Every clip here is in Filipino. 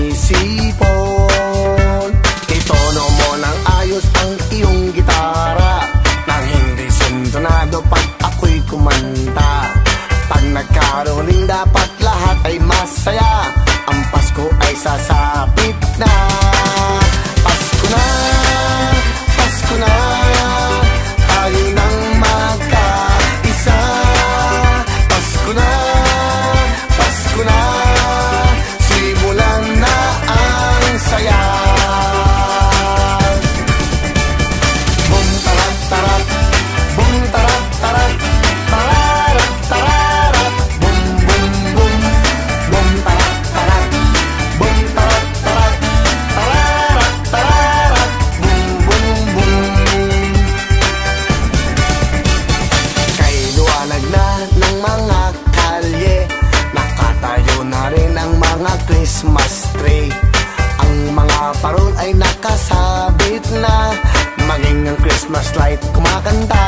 sumisipon Itono mo ng ayos ang iyong gitara. Nang hindi sintonado pag ako'y kumanta. Pag nagkaroling dapat lahat ay masaya. Ang Pasko ay sasapit na parol ay nakasabit na. Maging ang Christmas light kumakanta.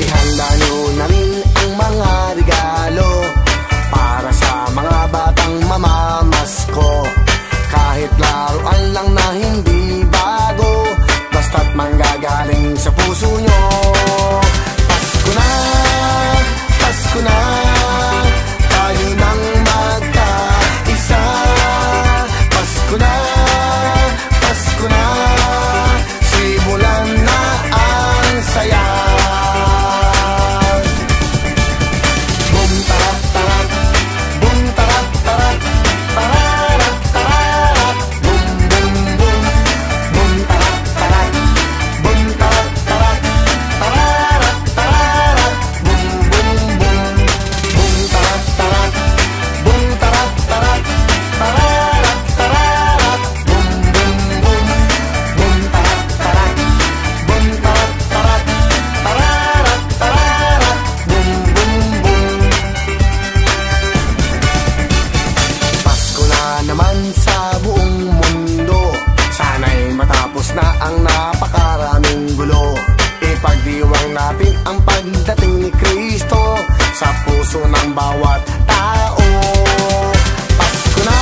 Ihanda nyo na rin ang mga regalo Para sa mga batang mamamasko. Kahit laruan lang na hindi bago Basta't manggagaling sa puso nyo Pasko na, Pasko na ang napakaraming gulo. Ipagdiwang natin ang pagdating ni Kristo Sa puso ng bawat tao. Pasko na,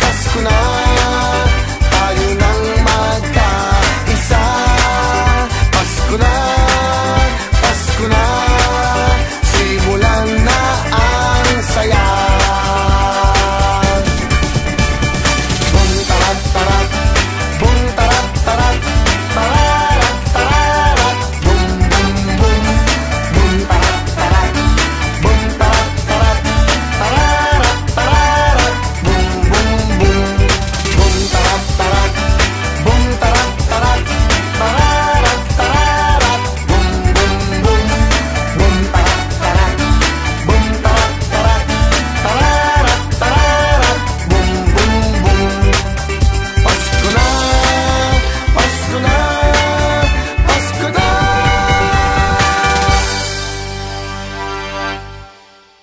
Pasko na.